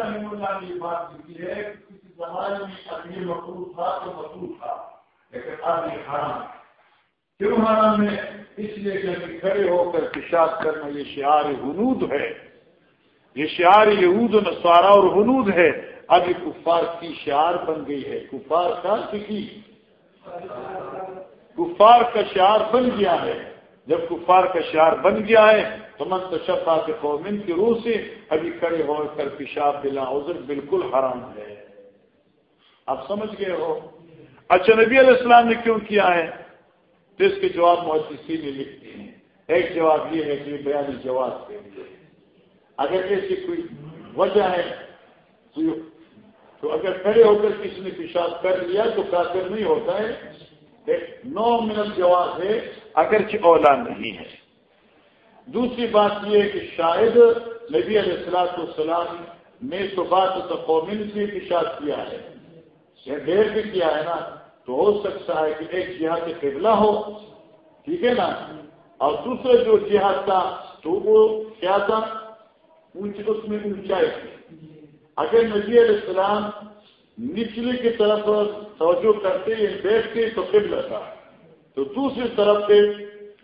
رحم اللہ نے یہ بات لکھی ہے کہ کسی زمانے میں اب یہ مقروض تھا تو مقروض تھا لیکن اب یہ حرام کیوں حرام ہے اس لیے کہ کھڑے ہو کر پیشاب کرنا یہ شعار حنود ہے یہ شعار یہود و نسوارا اور حنود ہے اب یہ کفار کی شعار بن گئی ہے کفار کا سکی کفار کا شعار بن گیا ہے جب کفار کا شعار بن گیا ہے تو من تشفا کے قومن کی روح سے، ابھی کھڑے ہو کر پیشاب بلا عذر بالکل حرام ہے۔ آپ سمجھ گئے ہو؟ اچھا نبی علیہ السلام نے کیوں کیا ہے؟ تو اس کے جواب محسوسی میں لکھتے ہیں۔ ایک جواب یہ ہے کہ بیانی جواب کے لیے۔ اگر ایسی کوئی وجہ ہے تو اگر کھڑے ہو کر کسی نے پیشاب کر لیا تو کافر نہیں ہوتا ہے۔ نو منٹ جواب ہے، اگرچہ اولا نہیں ہے۔ دوسری بات یہ ہے کہ شاید نبی علیہ السلاط والسلام نے تو بات تو قومن سے پیشاب کیا ہے۔ یا ڈیر بھی کیا ہے نا، تو ہو سکتا ہے کہ ایک جہاد قبلہ ہو۔ ٹھیک ہے نا؟ اور دوسرا جو جہاد تھا، تو وہ کیا تھا؟ اس میں اونچائی تھی۔ اگر نبی علیہ السلام نچلے کی طرف توجہ کرتے یا بیٹھتے تو قبلہ تھا۔ تو دوسری طرف سے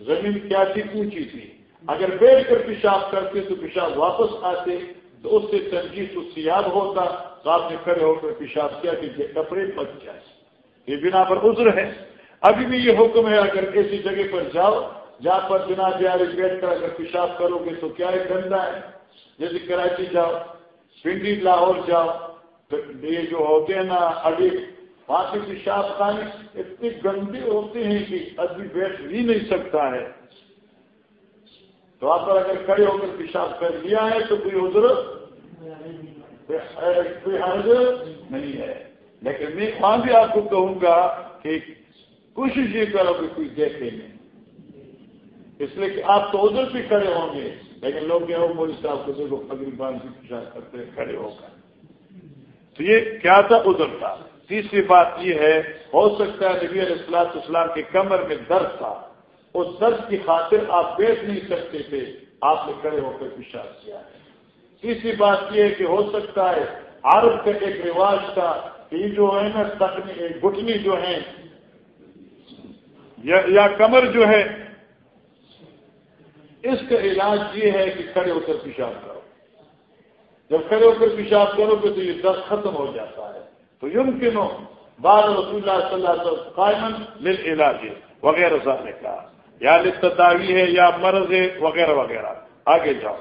زمین کیا تھی؟ اونچی تھی۔ اگر بیٹھ کر پیشاب کرتے تو پیشاب واپس آتے تو اس سے تنجیح تو سیاب ہوتا تو آپ نے کھڑے ہو کر پیشاب کیا کہ کپڑے بچ جائے یہ بنا پر عذر ہے۔ ابھی بھی یہ حکم ہے اگر کسی جگہ پر جاؤ جہاں پر بنا پیارے بیٹھ کر اگر پیشاب کرو گے تو کیا ہے گندا ہے؟ جیسے کراچی جاؤ، پنڈی، لاہور جاؤ، تو یہ جو ہوتے ہیں نا، ابھی وہاں سے پیشاب خانے اتنے گندے ہوتے ہیں کہ ابھی بیٹھ بھی نہیں سکتا ہے۔ تو آپ پر اگر کھڑے ہو کر پیشاب کر لیا ہے تو کوئی عذر کوئی حرض نہیں ہے۔ لیکن میں وہاں بھی آپ کو کہوں گا کہ کوشش یہ کرو کہ کوئی دیکھے نہیں۔ اس لیے کہ آپ تو ادھر بھی کھڑے ہوں گے، لیکن لوگ یہ مودی صاحب کو دیکھو بان کی پیشاب کرتے کھڑے ہو کر۔ تو یہ کیا تھا؟ ادھر تھا۔ تیسری بات یہ ہے، ہو سکتا ہے نبی علیہ السلاط اسلام کے کمر میں درد تھا۔ اس درد کی خاطر آپ بیٹھ نہیں سکتے تھے، آپ نے کھڑے ہو کر پیشاب کیا۔ ہے تیسری بات یہ ہے کہ ہو سکتا ہے، عرب کا ایک رواج تھا کہ جو ہے نا تکنی گٹنی جو ہے یا کمر جو ہے، اس کا علاج یہ ہے کہ کھڑے ہو کر پیشاب کرو۔ جب کھڑے ہو کر پیشاب کرو گے تو یہ درد ختم ہو جاتا ہے۔ تو یم کنو بعد رسول اللہ صلی اللہ علیہ وسلم قائمن مل علاج وغیرہ صاحب نے کہا یا لتداوی ہے یا مرض ہے وغیرہ وغیرہ۔ آگے جاؤ۔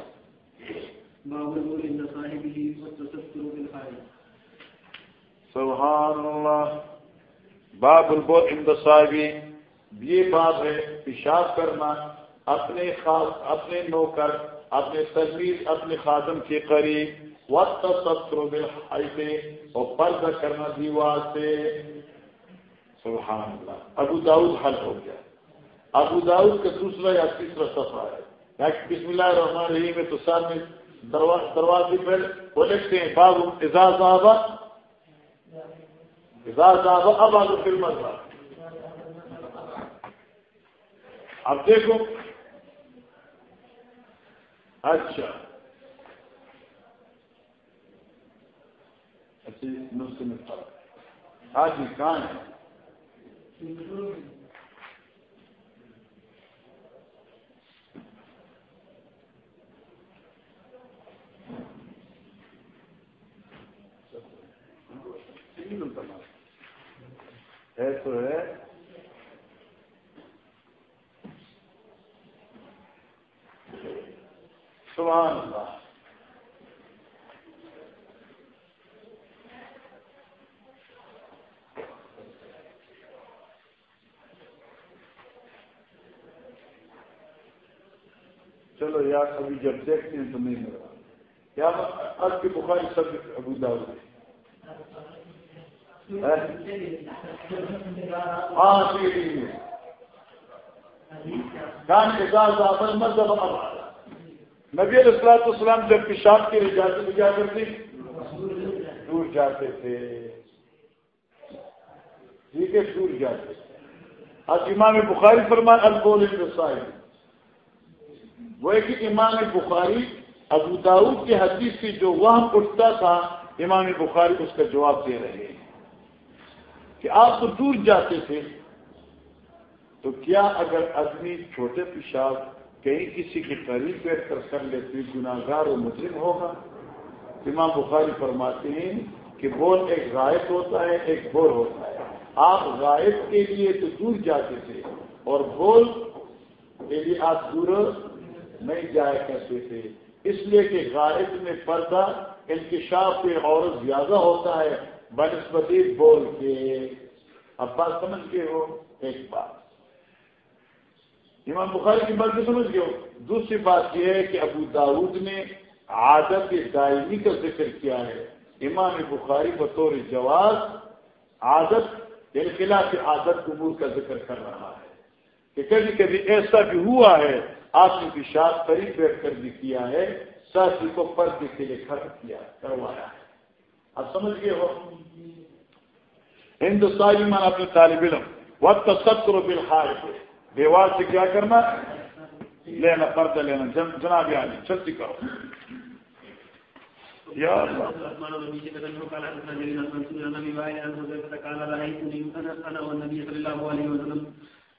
سبحان اللہ۔ باب البول ان صاحبی یہ بات ہے پیشاب کرنا اپنے خاص اپنے نوکر اپنے تجویز اپنے خادم کے قریب۔ وقت میں اور پردہ کرنا دیوار سے۔ سبحان اللہ۔ ابو داؤد حل ہو گیا۔ ابو داؤد کا دوسرا یا تیسرا سفر ہے بسم اللہ الرحمن الرحیم میں تو سامنے دروازے پر وہ لکھتے ہیں بابو اعزاز آبا اعزاز آبا اب آگے فلم اب دیکھو اچھا اچھا نسخے میں فرق آج بھی کہاں ہے بنا ہے تو ہے۔ سبحان اللہ۔ چلو یار، ابھی جب دیکھتے ہیں تو نہیں ملا کیا آج کی بخاری سب ابو داؤد۔ ہاں کان کے ساتھ مذہب نبی علیہ السلاط اسلام جب پیشاب کے لیے جاتے تو کیا کرتے، دور جاتے تھے۔ ٹھیک ہے، دور جاتے۔ تھے آج امام بخاری فرمان البول صاحب وہ ہے کہ امام بخاری ابو داود کی حدیث کی جو وہاں اٹھتا تھا، امام بخاری اس کا جواب دے رہے ہیں۔ کہ آپ تو دور جاتے تھے۔ تو کیا اگر آدمی چھوٹے پیشاب کہیں کسی کے قریب بیٹھ کر کر لیتے گناگار و مجرم ہوگا۔ امام بخاری فرماتے ہیں کہ بول ایک غائب ہوتا ہے، ایک بول ہوتا ہے۔ آپ غائب کے لیے تو دور جاتے تھے اور بول کے لیے آپ دور نہیں جایا کرتے تھے۔ اس لیے کہ غائب میں پردہ، انکشاف پہ اور زیادہ ہوتا ہے۔ بنسپتی بول کے اب بات سمجھ کے ہو ایک بات۔ امام بخاری کی بات بھی سمجھ گئے ہو۔ دوسری بات یہ ہے کہ ابو داود نے عادت دائمی کا ذکر کیا ہے۔ امام بخاری بطور جواز عادت یعنی خلاف عادت قبول کا ذکر کر رہا ہے۔ کہ کبھی کبھی ایسا بھی ہوا ہے، آپ نے پیشاب قریب بیٹھ کر بھی کیا ہے ساتھی کو پردے کے لیے خرچ کیا، کروایا ہے۔ آپ سمجھ گئے ہو؟ ہندوستانی مان اپنے طالب علم وقت ستر و دیوار سے کیا کرنا؟ لینا، پردہ لینا۔ جناب علی چلتی کرو۔ یا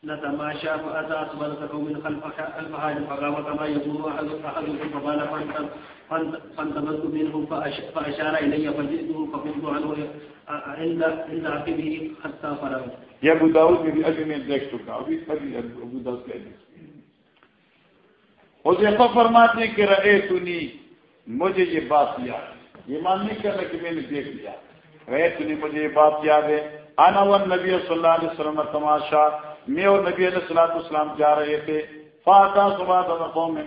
نتماشى فأتى أصبر أصبرته من خلف الفحال فقام كما يقول أحد أحدكم فقال فانتبذت منه فأشار إلي فجئته فقمت عنه عند عند عقبه حتى فرغ یہ ابو داؤد میں بھی ابھی میں دیکھ چکا ابھی ابھی ابو داؤد کا حضیفہ فرماتے ہیں کہ رہے تنی مجھے یہ بات یاد یہ مان نہیں کرنا کہ میں نے دیکھ لیا رہے تنی مجھے یہ بات یاد ہے آنا ون نبی صلی اللہ علیہ وسلم تماشا میں اور نبی علیہ السلام السلام جا رہے تھے۔ فاطا صبح قوم میں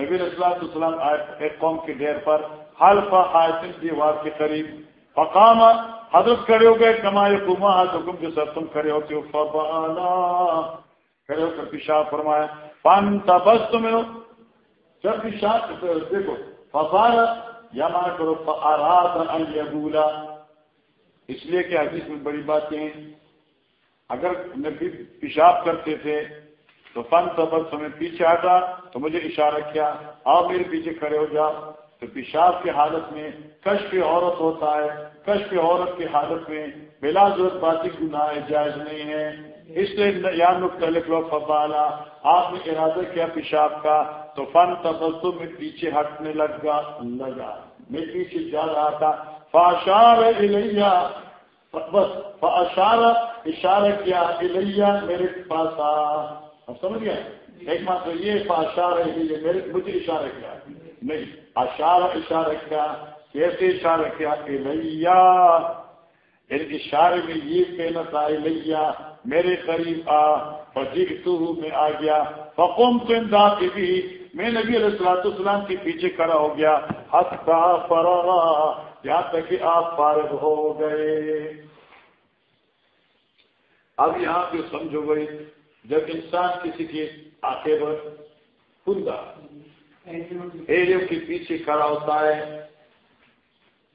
نبی علیہ السلام السلام ایک قوم کے ڈیر پر حلفا آیتن دیوار کے قریب۔ فقام، حضرت کھڑے ہو گئے۔ کمائے کما حکم کے سر تم کھڑے ہوتے ہو۔ فبالا، کھڑے ہو کر پیشاب فرمایا۔ پان تبس تم جب پیشاب دیکھو، فبالا، یا مانا کرو فارات ان یبولا اس لیے کہ حدیث میں بڑی باتیں اگر نبی پیشاب کرتے تھے تو فن سبر سمے پیچھے ہٹا، تو مجھے اشارہ کیا، آؤ میرے پیچھے کھڑے ہو جا تو پیشاب کی حالت میں کشف عورت ہوتا ہے۔ کشف عورت کی حالت میں بلا ضرورت باتی گناہ جائز نہیں ہے اس لیے یا مختلف لوگ فبالا، آپ نے ارادہ کیا پیشاب کا، تو فن تبسم میں پیچھے ہٹنے لگا لگا۔ میں پیچھے جا رہا تھا۔ فاشار بس اشارہ اشارہ کیا، الیہ، میرے پاس آ۔ سمجھ گئے؟ ایک بات تو یہ فاشار ہے میرے، مجھے اشارہ کیا۔ نہیں، اشارہ اشارہ کیا، کیسے اشارہ کیا؟ الیہ۔ ان اشارے میں یہ کہنا تھا، الیہ، میرے قریب آ فجیر تو میں آ گیا۔ فقوم تو امداد بھی میں نبی علیہ السلاۃ السلام کے پیچھے کھڑا ہو گیا۔ ہتھا فرا یہاں تک کہ آپ فارغ ہو گئے۔ اب یہاں پہ سمجھو گئی جب انسان کسی کے آتے وقت خدا ایریم کے پیچھے کھڑا ہوتا ہے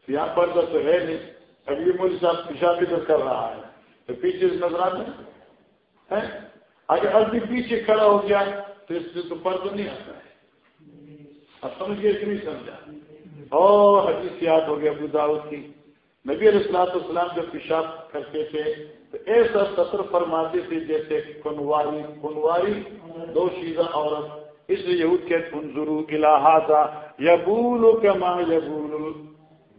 یہاں پر تو ہے نہیں ابھی مجھے صاحب پیشاب بھی کر رہا ہے۔ تو پیچھے سے نظر آتے ہیں؟ اگر ابھی پیچھے کھڑا ہو گیا، تو اس سے تو پر تو نہیں آتا ہے۔ اب سمجھ گئے کہ نہیں سمجھا؟ اور حدیث یاد ہو گیا ابو داؤد کی۔ نبی علیہ السلاط السلام جب پیشاب کرتے تھے تو ایسا سطر فرماتے تھے جیسے کنواری کنواری دو شیزہ عورت۔ اس لیے یہود کے انظرو الہذا یبول کما یبول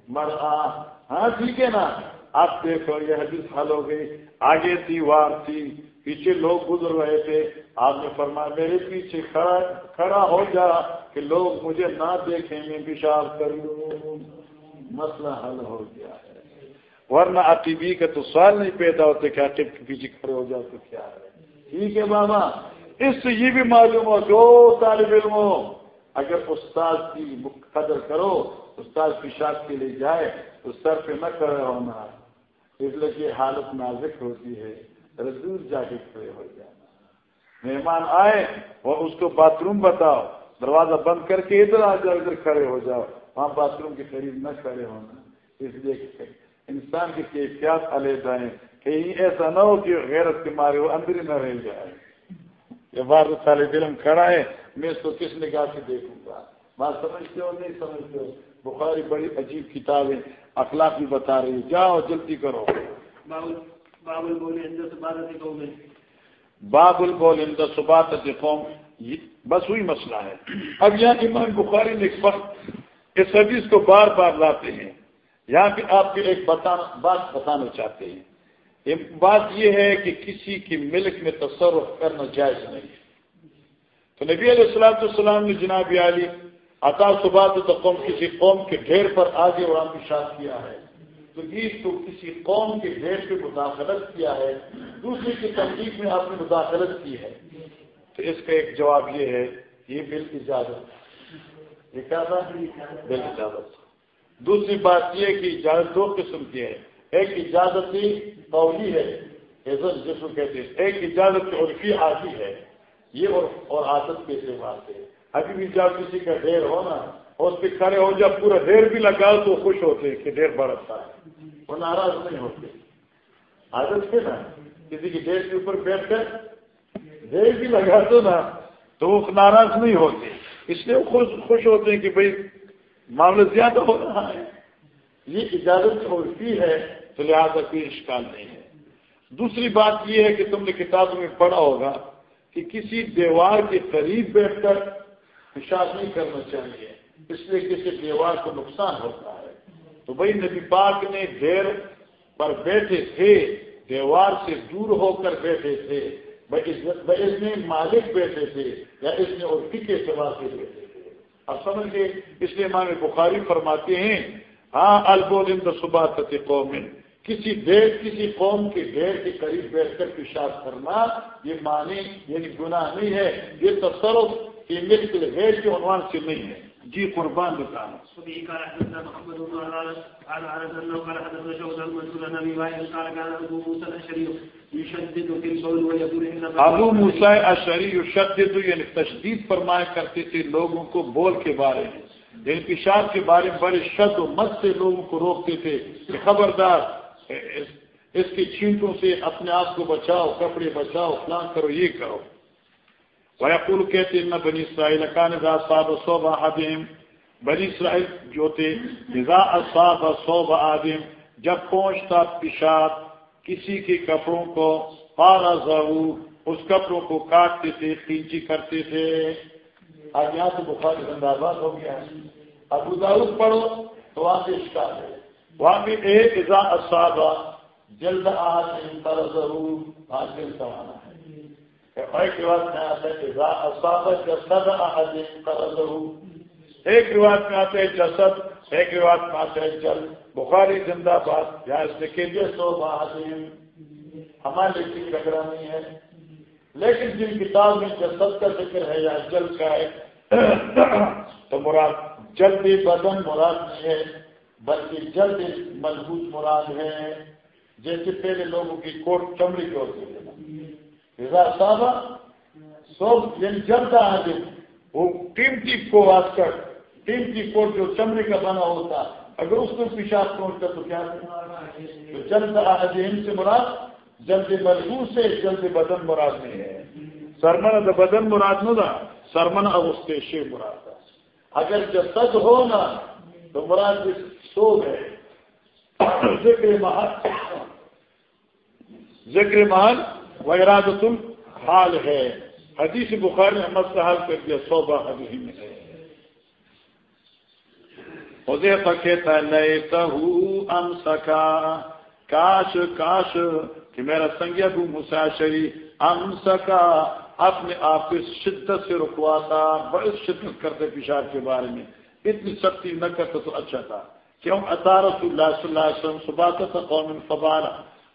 مرآ ہاں ٹھیک ہے نا؟ آپ دیکھو، یہ حدیث حل ہو گئی۔ آگے دیوار تھی، پیچھے لوگ گزر رہے تھے۔ آپ نے فرمایا، میرے پیچھے کھڑا کھڑا ہو جا کہ لوگ مجھے نہ دیکھیں، میں پیشاب کر لوں مسئلہ حل ہو گیا ہے۔ ورنہ عقیبی کا تو سوال نہیں پیدا ہوتے کہ عقیب کے پیچھے کھڑے ہو جاؤ تو کیا ہے۔ ٹھیک ہے ماما، اس سے یہ بھی معلوم ہو، جو طالب علم ہو اگر استاد کی قدر کرو، استاد پیشاب کے لیے جائے، تو سر پہ نہ کھڑے ہونا۔ اس لیے کہ حالت نازک ہوتی ہے دور جا کے کھڑے ہو جانا مہمان آئے اور اس کو باتھ روم بتاؤ۔ دروازہ بند کر کے ادھر آ جاؤ، ادھر کھڑے ہو جاؤ۔ وہاں باتھ روم کے قریب نہ کھڑے ہونا۔ اس لیے انسان کی کیفیات علیحدہ ہیں۔ کہیں ایسا نہ ہو کہ غیرت کے مارے وہ اندر ہی نہ رہ جائے۔ یہ بار طالب علم کھڑا ہے، میں اس کو کس نگاہ سے دیکھوں گا؟ بات سمجھتے ہو، نہیں سمجھتے ہو؟ بخاری بڑی عجیب کتاب ہے، اخلاق بھی بتا رہی ہے۔ جاؤ، جلدی کرو۔ باب باب البول اند صبات قوم بس وہی مسئلہ ہے. اب یہاں امام بخاری نے اس حدیث کو بار بار لاتے ہیں. یہاں پہ آپ کو ایک بات بتانا چاہتے ہیں. بات یہ ہے کہ کسی کی ملک میں تصرف کرنا جائز نہیں ہے. تو نبی علیہ السلام السلام نے جناب علی عطا صبح تو قوم کسی قوم کے ڈھیر پر آگے اور پیشاب کیا ہے. تو یہ تو کسی قوم کے ڈھیر پہ مداخلت کیا ہے، دوسرے کی تحقیق میں آپ نے مداخلت کی ہے۔ تو اس کا ایک جواب یہ ہے، یہ بل اجازت یہ کیا تھا بل اجازت دوسری بات یہ کہ اجازت دو قسم کی ہے۔ ایک اجازت ہی قولی ہے جس کو کہتے ہیں۔ ایک اجازت عرفی آتی ہے، یہ اور عادت کے اعتبار سے۔ ابھی بھی جب کسی کا ڈھیر ہو نا اور اس پہ کھڑے ہو جب پورا ڈھیر بھی لگاؤ تو خوش ہوتے کہ ڈھیر بڑھتا اچھا ہے۔ وہ ناراض نہیں ہوتے۔ عادت سے نا، کسی کی ڈھیر کے اوپر بیٹھ کر ڈھیر بھی لگا دو نا تو وہ ناراض نہیں ہوتے۔ اس لیے وہ خوش خوش ہوتے ہیں کہ بھائی معاملہ زیادہ ہو رہا ہے۔ یہ اجازت ہوتی ہے تو لہٰذا کوئی اشکال نہیں ہے۔ دوسری بات یہ ہے کہ تم نے کتابوں میں پڑھا ہوگا کہ کسی دیوار کے قریب بیٹھ کر پیشاب نہیں کرنا چاہیے۔ اس لیے کسی دیوار کو نقصان ہوتا ہے۔ تو بھائی نبی پاک نے دیر پر بیٹھے تھے، دیوار سے دور ہو کر بیٹھے تھے۔ اس میں مالک بیٹھے تھے یا اس میں اور فکے سوا سے بیٹھے تھے۔ اب سمجھ گئے؟ اس لیے ماں بخاری فرماتے ہیں ہاں البول صبح قوم۔ کسی دیر، کسی قوم کے دیر کے قریب بیٹھ کر پیشاب کرنا یہ معنی یعنی گناہ نہیں ہے۔ یہ تصرف کی ملک غیر کے عنوان سے نہیں ہے۔ جی قربان بتانا ابو موسا اشری شدید یعنی تشدید فرمایا کرتے تھے لوگوں کو بول کے بارے میں۔ دل پیشاب کے بارے میں بڑے شد و مت سے لوگوں کو روکتے تھے کہ خبردار، اس کی چھینٹوں سے اپنے آپ کو بچاؤ، کپڑے بچاؤ، فلان کرو، یہ کرو۔ ویقول کہتے نہ بنی اسرائیل کان صاحب صوب آدم بنی اسرائیل جو تھے صاحب صوب آدم جب پہنچتا پیشاب کسی کے کپڑوں کو پارا ضرور اس کپڑوں کو کاٹتے تھے کینچی کرتے تھے۔ آج یہاں سے بخار زندہ آباد ہو گیا ابو داؤد پڑھو تو وہاں سے شکار ہے۔ وہاں بھی ایک ازا اصابہ جلد آج پر ضرور حاصل کروانا ہے ایک رواج میں آتا ہے جسد ایک رواج میں آتا ہے جسد، ایک رواج میں آتا ہے جل۔ بخاری زندہ باد، یا اس کے لیے سو ہمارے لیے لگڑا نہیں ہے۔ لیکن جن کتاب میں جسد کا ذکر ہے یا جل کا ہے، تو مراد جلدی بدن مراد نہیں ہے، بلکہ جلد مضبوط مراد ہے۔ جیسے پہلے لوگوں کی کوٹ چمڑی کے ہوتی ہے صاحب سب یعنی جلد آگے وہ قیمتی کو آج کر قیمتی کوٹ جو چمڑی کا بنا ہوتا اگر اس میں پیشاب پہنچتا تو کیا تو جلد ان سے مراد جلد مضبوط سے جلد بدن مراد نہیں ہے سرمن بدن مراد نہ تھا سرمن اب اس کے شیر مراد تھا اگر جب تک ہو نا تو مراد سو ہے ذکر محل ذکر محل و ویرادت الحال ہے۔ حدیث بخار نے احمد سے حال کر دیا، سو با حدیث میں ہے۔ حضیفہ کہتا ہے نئے تہو ام سکا کاش کاش کہ میرا سنگ ابو مساشری ام سکا اپنے آپ کو شدت سے رکواتا بڑی شدت کرتے پیشاب کے بارے میں۔ اتنی سختی نہ کرتا تو اچھا تھا۔ کیوں؟ عطا رسول اللہ صلی اللہ علیہ وسلم صبح تھا قوم فبال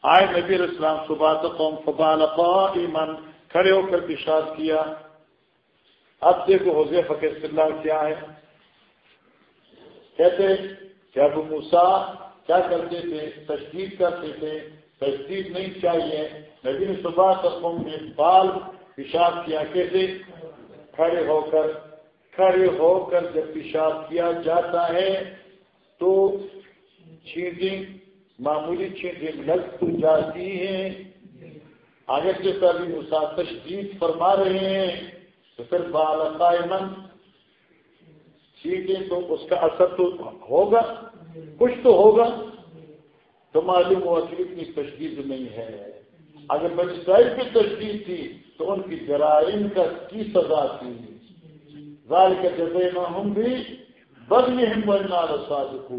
آئے نبی السلام صبح قوم فبال قائمن کھڑے ہو کر پیشاب کیا۔ اب دیکھو حوضے فقیر صلی اللہ کیا ہے کہتے کہ ابو موسا کیا کرتے تھے؟ تشدید کرتے تھے۔ تشدید نہیں چاہیے نبی نے صبح قوم نے بال پیشاب کیا۔ کیسے؟ کھڑے ہو کر۔ کھڑے ہو کر جب پیشاب کیا جاتا ہے تو چیزیں معمولی چیزیں لگ تو جاتی ہیں۔ آگے سے کبھی مسا تشدید فرما رہے ہیں۔ تو پھر بالقائمن سیکھیں تو اس کا اثر تو ہوگا، کچھ تو ہوگا، تو معلوم ہوا کہ اتنی تشدید نہیں ہے۔ اگر بچائی کی تشدید تھی تو ان کی جرائم کا کی سزا تھی۔ ظاہر کے جزے نہ ہوں بھی بد میں بننا رساد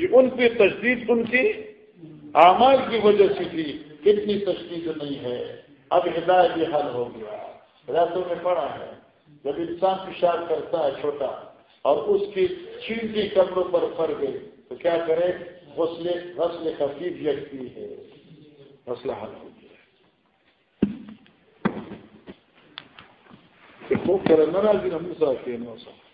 تو ان کی تشدید ان کی آماد کی وجہ سے تھی اتنی تشدید نہیں ہے۔ اب ہدایت یہ حل ہو گیا۔ ہدایتوں میں پڑا ہے۔ جب انسان پیشاب کرتا ہے چھوٹا اور اس کی چینٹی کپڑوں پر پڑ گئی، تو کیا کرے؟ غسل غسل خفیف یکتی ہے۔ مسئلہ حل ہو گیا۔ خوب کرے ناراضی ہم ساتھ